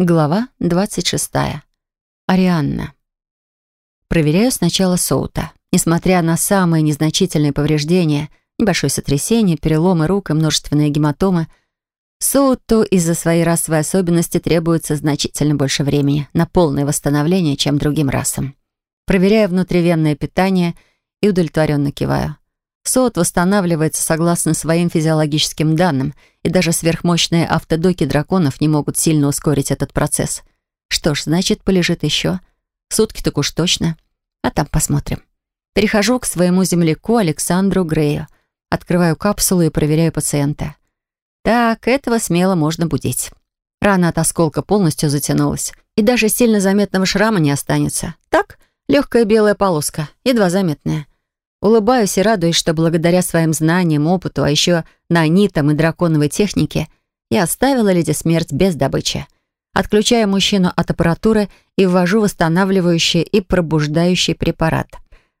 Глава 26. Арианна. Проверяю сначала Соута. Несмотря на самые незначительные повреждения, небольшое сотрясение, переломы рук и множественные гематомы, Соуту из-за своей расовой особенности требуется значительно больше времени на полное восстановление, чем другим расам. Проверяю внутривенное питание и удовлетворенно киваю. Соут восстанавливается согласно своим физиологическим данным, и даже сверхмощные автодоки драконов не могут сильно ускорить этот процесс. Что ж, значит, полежит еще. Сутки так уж точно. А там посмотрим. Перехожу к своему земляку Александру Грею. Открываю капсулу и проверяю пациента. Так, этого смело можно будить. Рана от осколка полностью затянулась. И даже сильно заметного шрама не останется. Так, легкая белая полоска, едва заметная. Улыбаюсь и радуюсь, что благодаря своим знаниям, опыту, а еще нанитам и драконовой технике, я оставила Леди Смерть без добычи. Отключаю мужчину от аппаратуры и ввожу восстанавливающий и пробуждающий препарат.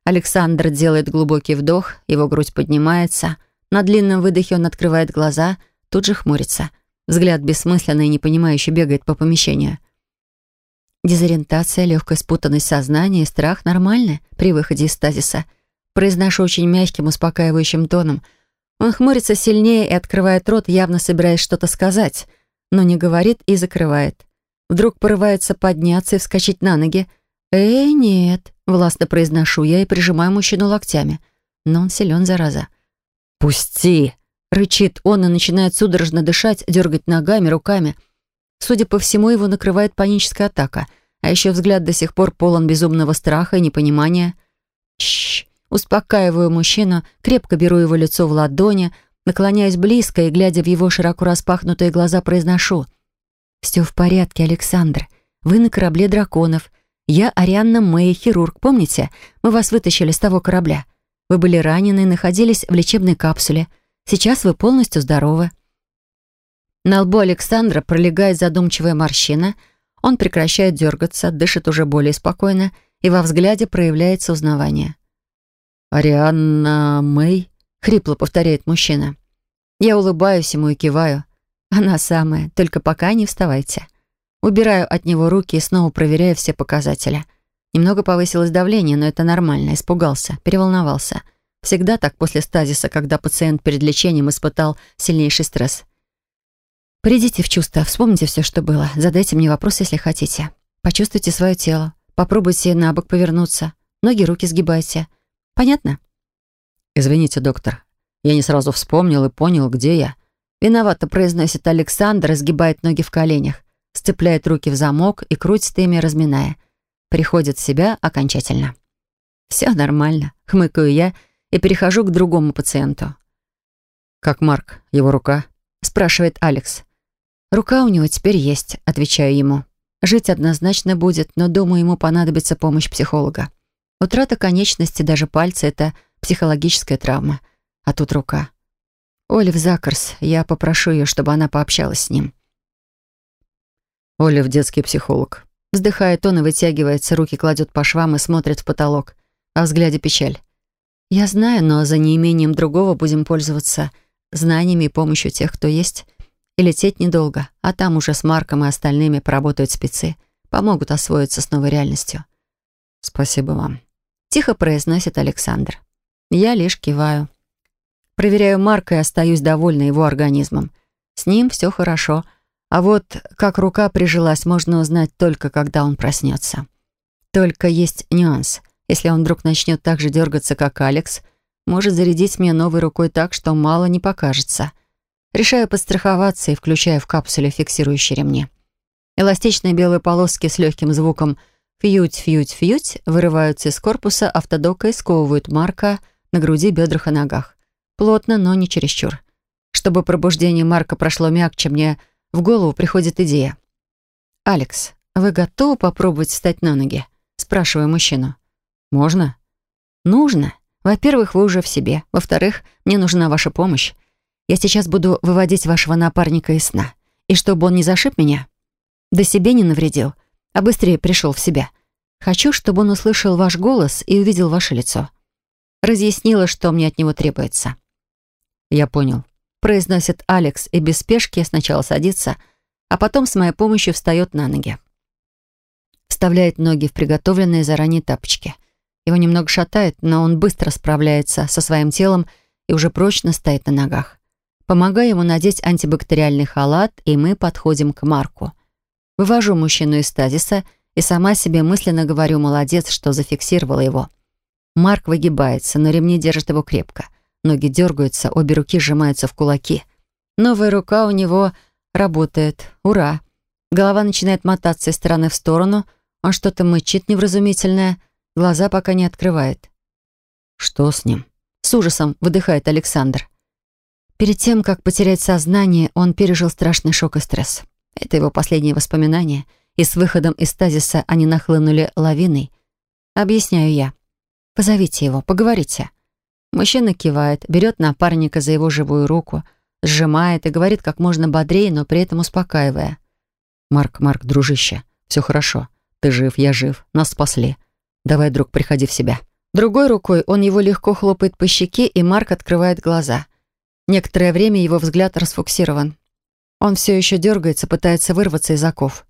Александр делает глубокий вдох, его грудь поднимается. На длинном выдохе он открывает глаза, тут же хмурится. Взгляд бессмысленный и непонимающе бегает по помещению. Дезориентация, легкая спутанность сознания и страх нормальны при выходе из стазиса — Произношу очень мягким, успокаивающим тоном. Он хмурится сильнее и открывает рот, явно собираясь что-то сказать, но не говорит и закрывает. Вдруг порывается подняться и вскочить на ноги. «Эй, нет», — властно произношу я и прижимаю мужчину локтями. Но он силен, зараза. «Пусти!» — рычит он и начинает судорожно дышать, дергать ногами, руками. Судя по всему, его накрывает паническая атака, а еще взгляд до сих пор полон безумного страха и непонимания. «Чш!» Успокаиваю мужчину, крепко беру его лицо в ладони, наклоняюсь близко и, глядя в его широко распахнутые глаза, произношу. «Все в порядке, Александр. Вы на корабле драконов. Я Арианна Мэй, хирург, помните? Мы вас вытащили с того корабля. Вы были ранены и находились в лечебной капсуле. Сейчас вы полностью здоровы». На лбу Александра пролегает задумчивая морщина. Он прекращает дергаться, дышит уже более спокойно, и во взгляде проявляется узнавание. «Арианна Мэй?» — хрипло повторяет мужчина. Я улыбаюсь ему и киваю. Она самая, только пока не вставайте. Убираю от него руки и снова проверяю все показатели. Немного повысилось давление, но это нормально. Испугался, переволновался. Всегда так после стазиса, когда пациент перед лечением испытал сильнейший стресс. Придите в чувство, вспомните все, что было. Задайте мне вопрос, если хотите. Почувствуйте свое тело. Попробуйте на бок повернуться. Ноги, руки сгибайте. Понятно? Извините, доктор. Я не сразу вспомнил и понял, где я. Виновато произносит Александр, сгибает ноги в коленях, сцепляет руки в замок и крутит ими, разминая. Приходит в себя окончательно. «Все нормально», — хмыкаю я и перехожу к другому пациенту. «Как Марк? Его рука?» — спрашивает Алекс. «Рука у него теперь есть», — отвечаю ему. «Жить однозначно будет, но, думаю, ему понадобится помощь психолога. Утрата конечности, даже пальца — это психологическая травма. А тут рука. Олив Закарс, я попрошу ее, чтобы она пообщалась с ним. Олив — детский психолог. Вздыхает он и вытягивается, руки кладет по швам и смотрит в потолок. А взгляде печаль. Я знаю, но за неимением другого будем пользоваться знаниями и помощью тех, кто есть. И лететь недолго, а там уже с Марком и остальными поработают спецы. Помогут освоиться с новой реальностью. Спасибо вам. Тихо произносит Александр. Я лишь киваю. Проверяю Марка и остаюсь довольна его организмом. С ним все хорошо. А вот как рука прижилась, можно узнать только, когда он проснется. Только есть нюанс. Если он вдруг начнет так же дергаться, как Алекс, может зарядить меня новой рукой так, что мало не покажется. Решаю подстраховаться и включаю в капсуле фиксирующие ремни. Эластичные белые полоски с легким звуком — Фьють-фьють-фьють вырываются из корпуса автодока и сковывают Марка на груди, бедрах и ногах. Плотно, но не чересчур. Чтобы пробуждение Марка прошло мягче, мне в голову приходит идея. «Алекс, вы готовы попробовать встать на ноги?» Спрашиваю мужчину. «Можно?» «Нужно. Во-первых, вы уже в себе. Во-вторых, мне нужна ваша помощь. Я сейчас буду выводить вашего напарника из сна. И чтобы он не зашиб меня, да себе не навредил, а быстрее пришел в себя. Хочу, чтобы он услышал ваш голос и увидел ваше лицо. Разъяснила, что мне от него требуется. «Я понял», — произносит Алекс и без спешки сначала садится, а потом с моей помощью встает на ноги. Вставляет ноги в приготовленные заранее тапочки. Его немного шатает, но он быстро справляется со своим телом и уже прочно стоит на ногах. Помогаю ему надеть антибактериальный халат, и мы подходим к Марку. Вывожу мужчину из стазиса и сама себе мысленно говорю «молодец, что зафиксировала его». Марк выгибается, но ремни держат его крепко. Ноги дергаются, обе руки сжимаются в кулаки. Новая рука у него работает. Ура! Голова начинает мотаться из стороны в сторону. Он что-то мычит невразумительное. Глаза пока не открывает. «Что с ним?» С ужасом выдыхает Александр. Перед тем, как потерять сознание, он пережил страшный шок и стресс. Это его последние воспоминания, и с выходом из стазиса они нахлынули лавиной. Объясняю я. Позовите его, поговорите. Мужчина кивает, берет напарника за его живую руку, сжимает и говорит как можно бодрее, но при этом успокаивая. «Марк, Марк, дружище, все хорошо. Ты жив, я жив, нас спасли. Давай, друг, приходи в себя». Другой рукой он его легко хлопает по щеке, и Марк открывает глаза. Некоторое время его взгляд расфокусирован. Он все еще дергается, пытается вырваться из оков.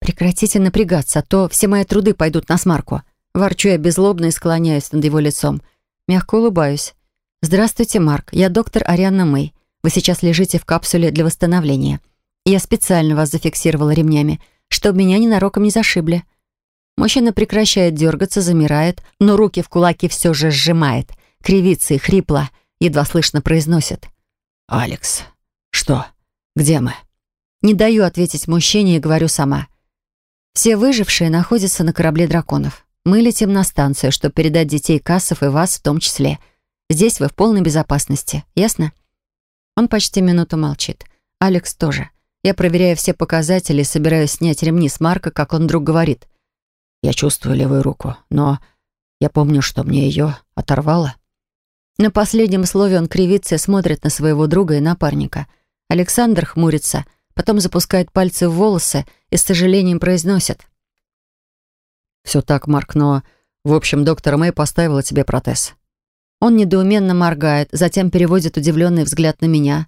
«Прекратите напрягаться, а то все мои труды пойдут на смарку». Ворчу я беззлобно и склоняюсь над его лицом. Мягко улыбаюсь. «Здравствуйте, Марк. Я доктор Арианна Мэй. Вы сейчас лежите в капсуле для восстановления. Я специально вас зафиксировала ремнями, чтобы меня ненароком не зашибли». Мужчина прекращает дергаться, замирает, но руки в кулаки все же сжимает, кривится и хрипло, едва слышно произносит. «Алекс, что? Где мы?» Не даю ответить мужчине и говорю сама. Все выжившие находятся на корабле драконов. Мы летим на станцию, чтобы передать детей Кассов и вас в том числе. Здесь вы в полной безопасности, ясно? Он почти минуту молчит. Алекс тоже. Я проверяю все показатели и собираюсь снять ремни с Марка, как он вдруг говорит. Я чувствую левую руку, но я помню, что мне ее оторвало. На последнем слове он кривится и смотрит на своего друга и напарника. Александр хмурится, потом запускает пальцы в волосы и с сожалением произносит. «Все так, Марк, но... В общем, доктор Мэй поставила тебе протез». Он недоуменно моргает, затем переводит удивленный взгляд на меня.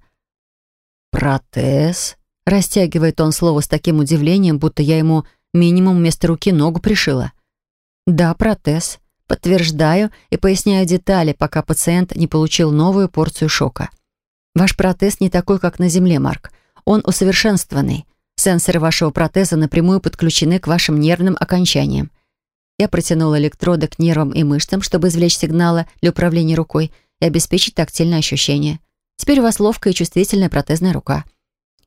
«Протез?» Растягивает он слово с таким удивлением, будто я ему минимум вместо руки ногу пришила. «Да, протез. Подтверждаю и поясняю детали, пока пациент не получил новую порцию шока. Ваш протез не такой, как на Земле, Марк. Он усовершенствованный. Сенсоры вашего протеза напрямую подключены к вашим нервным окончаниям. Я протянула электроды к нервам и мышцам, чтобы извлечь сигналы для управления рукой и обеспечить тактильное ощущение. Теперь у вас ловкая и чувствительная протезная рука.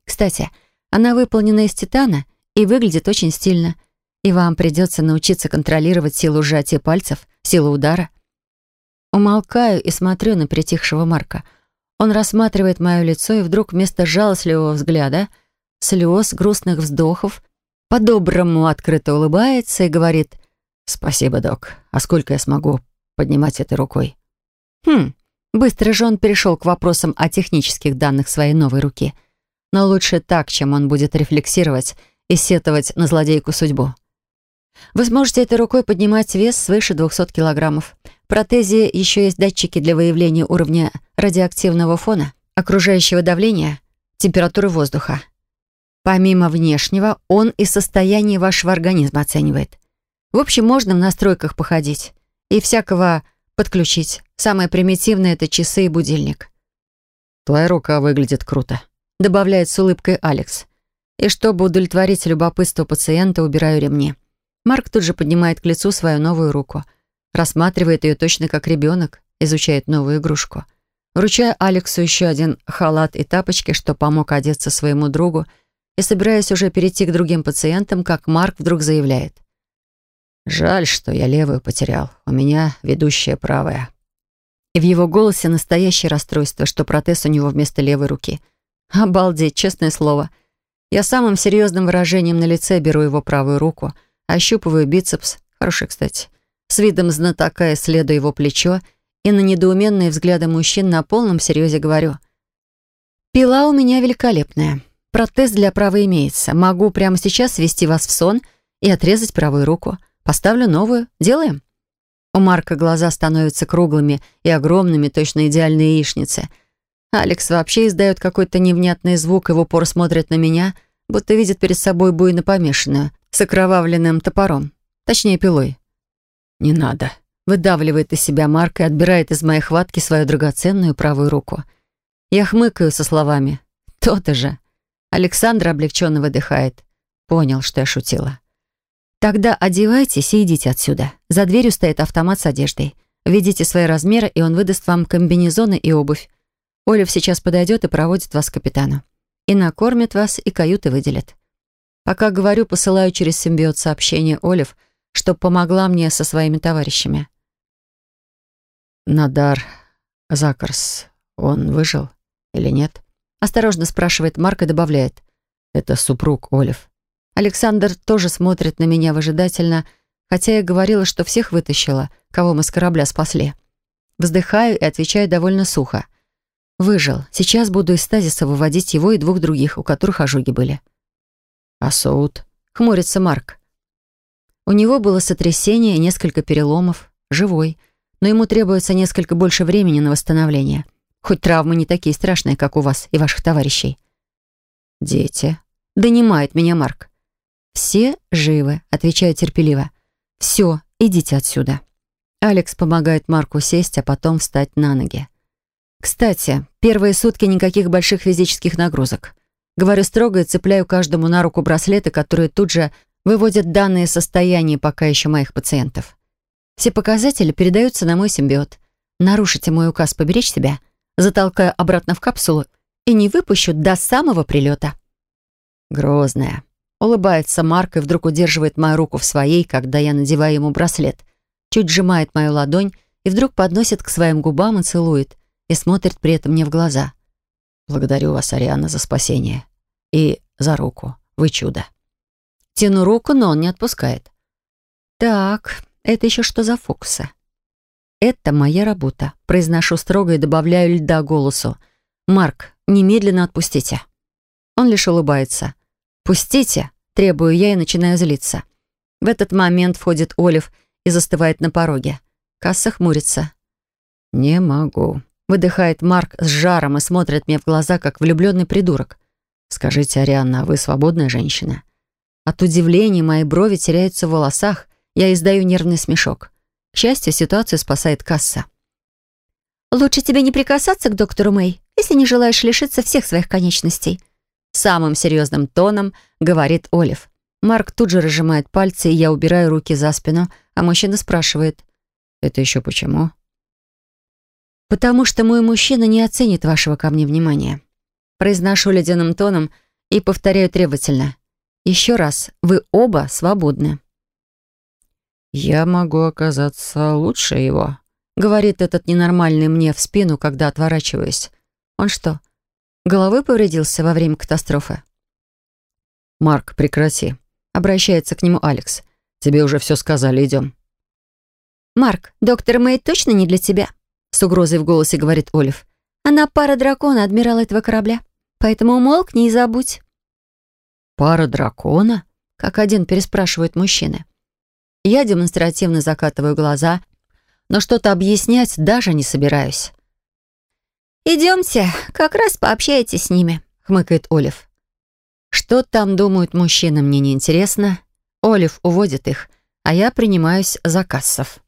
Кстати, она выполнена из титана и выглядит очень стильно. И вам придется научиться контролировать силу сжатия пальцев, силу удара. Умолкаю и смотрю на притихшего Марка. Он рассматривает мое лицо, и вдруг вместо жалостливого взгляда, слез, грустных вздохов, по-доброму открыто улыбается и говорит «Спасибо, док. А сколько я смогу поднимать этой рукой?» Хм, быстро же он перешел к вопросам о технических данных своей новой руки. Но лучше так, чем он будет рефлексировать и сетовать на злодейку судьбу. Вы сможете этой рукой поднимать вес свыше 200 килограммов. В протезе еще есть датчики для выявления уровня радиоактивного фона, окружающего давления, температуры воздуха. Помимо внешнего, он и состояние вашего организма оценивает. В общем, можно в настройках походить и всякого подключить. Самое примитивное — это часы и будильник. «Твоя рука выглядит круто», — добавляет с улыбкой Алекс. И чтобы удовлетворить любопытство пациента, убираю ремни. Марк тут же поднимает к лицу свою новую руку. Рассматривает ее точно как ребенок, изучает новую игрушку. Вручаю Алексу еще один халат и тапочки, что помог одеться своему другу, и собираюсь уже перейти к другим пациентам, как Марк вдруг заявляет. Жаль, что я левую потерял. У меня ведущая правая. И в его голосе настоящее расстройство, что протез у него вместо левой руки. Обалдеть, честное слово. Я самым серьезным выражением на лице беру его правую руку, ощупываю бицепс, хороший, кстати, с видом знатока исследую его плечо и на недоуменные взгляды мужчин на полном серьезе говорю. «Пила у меня великолепная. Протез для правой имеется. Могу прямо сейчас ввести вас в сон и отрезать правую руку». Поставлю новую. Делаем?» У Марка глаза становятся круглыми и огромными, точно идеальные яичницы. Алекс вообще издает какой-то невнятный звук и в упор смотрит на меня, будто видит перед собой буйно помешанную, с окровавленным топором, точнее пилой. «Не надо», — выдавливает из себя Марк и отбирает из моей хватки свою драгоценную правую руку. Я хмыкаю со словами «То-то же». Александр облегченно выдыхает. Понял, что я шутила. «Тогда одевайтесь и идите отсюда. За дверью стоит автомат с одеждой. Введите свои размеры, и он выдаст вам комбинезоны и обувь. Олив сейчас подойдет и проводит вас к капитану. И накормит вас, и каюты выделят. Пока говорю, посылаю через симбиот сообщение Олив, что помогла мне со своими товарищами. «Надар Закарс, он выжил или нет?» Осторожно спрашивает Марк и добавляет. «Это супруг Олив». Александр тоже смотрит на меня выжидательно, хотя я говорила, что всех вытащила, кого мы с корабля спасли. Вздыхаю и отвечаю довольно сухо. Выжил. Сейчас буду из стазиса выводить его и двух других, у которых ожоги были. А Соут? Хмурится Марк. У него было сотрясение и несколько переломов. Живой. Но ему требуется несколько больше времени на восстановление. Хоть травмы не такие страшные, как у вас и ваших товарищей. Дети. Донимает меня Марк. «Все живы», — отвечаю терпеливо. «Все, идите отсюда». Алекс помогает Марку сесть, а потом встать на ноги. Кстати, первые сутки никаких больших физических нагрузок. Говорю строго и цепляю каждому на руку браслеты, которые тут же выводят данные состояния пока еще моих пациентов. Все показатели передаются на мой симбиот. Нарушите мой указ поберечь себя, затолкаю обратно в капсулу и не выпущу до самого прилета. Грозная. Улыбается Марк и вдруг удерживает мою руку в своей, когда я надеваю ему браслет. Чуть сжимает мою ладонь и вдруг подносит к своим губам и целует и смотрит при этом мне в глаза. «Благодарю вас, Ариана, за спасение. И за руку. Вы чудо». Тяну руку, но он не отпускает. «Так, это еще что за фокусы?» «Это моя работа», — произношу строго и добавляю льда голосу. «Марк, немедленно отпустите». Он лишь улыбается. «Пустите!» — требую я и начинаю злиться. В этот момент входит Олив и застывает на пороге. Касса хмурится. «Не могу», Выдыхает Марк с жаром и смотрит мне в глаза, как влюбленный придурок. «Скажите, Арианна, вы свободная женщина?» От удивления мои брови теряются в волосах. Я издаю нервный смешок. К счастью, ситуацию спасает касса. «Лучше тебе не прикасаться к доктору Мэй, если не желаешь лишиться всех своих конечностей», самым серьезным тоном говорит Олив. Марк тут же разжимает пальцы, и я убираю руки за спину, а мужчина спрашивает. «Это еще почему?» «Потому что мой мужчина не оценит вашего ко мне внимания». Произношу ледяным тоном и повторяю требовательно. «Еще раз, вы оба свободны». «Я могу оказаться лучше его», — говорит этот ненормальный мне в спину, когда отворачиваюсь. «Он что, головой повредился во время катастрофы?» «Марк, прекрати», — обращается к нему Алекс. «Тебе уже все сказали, идем». «Марк, доктор Мэй точно не для тебя?» С угрозой в голосе говорит Олив. «Она пара дракона, адмирал этого корабля. Поэтому умолкни и забудь». «Пара дракона?» Как один переспрашивают мужчины. Я демонстративно закатываю глаза, но что-то объяснять даже не собираюсь. «Идемте, как раз пообщайтесь с ними», — хмыкает Олив. Что там думают мужчины, мне не интересно. Олив уводит их, а я принимаюсь за кассов.